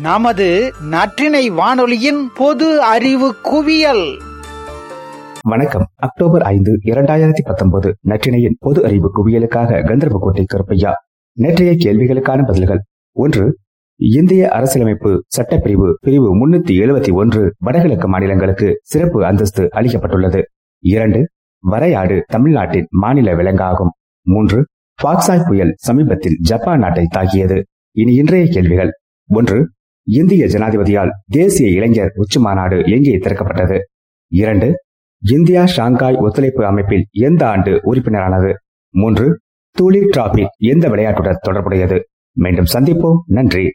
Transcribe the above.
நமது நற்றினை வானொலியின் பொது அறிவு குவியல். வணக்கம். அக்டோபர் ஐந்து இரண்டாயிரத்தி பத்தொன்பது நற்றினையின் பொது அறிவு குவியலுக்காக கந்தர்போட்டை கருப்பையா நேற்றைய கேள்விகளுக்கான பதில்கள். ஒன்று இந்திய அரசியலமைப்பு சட்டப்பிரிவு பிரிவு முன்னூத்தி எழுபத்தி ஒன்று வடகிழக்கு மாநிலங்களுக்கு சிறப்பு அந்தஸ்து அளிக்கப்பட்டுள்ளது. இரண்டு வரையாடு தமிழ்நாட்டின் மாநில விலங்காகும். மூன்று பாக்சாய் புயல் சமீபத்தில் ஜப்பான் நாட்டை தாக்கியது. இனி இன்றைய கேள்விகள். ஒன்று இந்திய ஜனாதிபதியால் தேசிய இளைஞர் உச்சி மாநாடு எங்கே திறக்கப்பட்டது. இரண்டு இந்தியா ஷாங்காய் ஒத்துழைப்பு அமைப்பில் எந்த ஆண்டு உறுப்பினரானது? மூன்று தூளி டிராபி எந்த விளையாட்டுடன் தொடர்புடையது? மீண்டும் சந்திப்போம். நன்றி.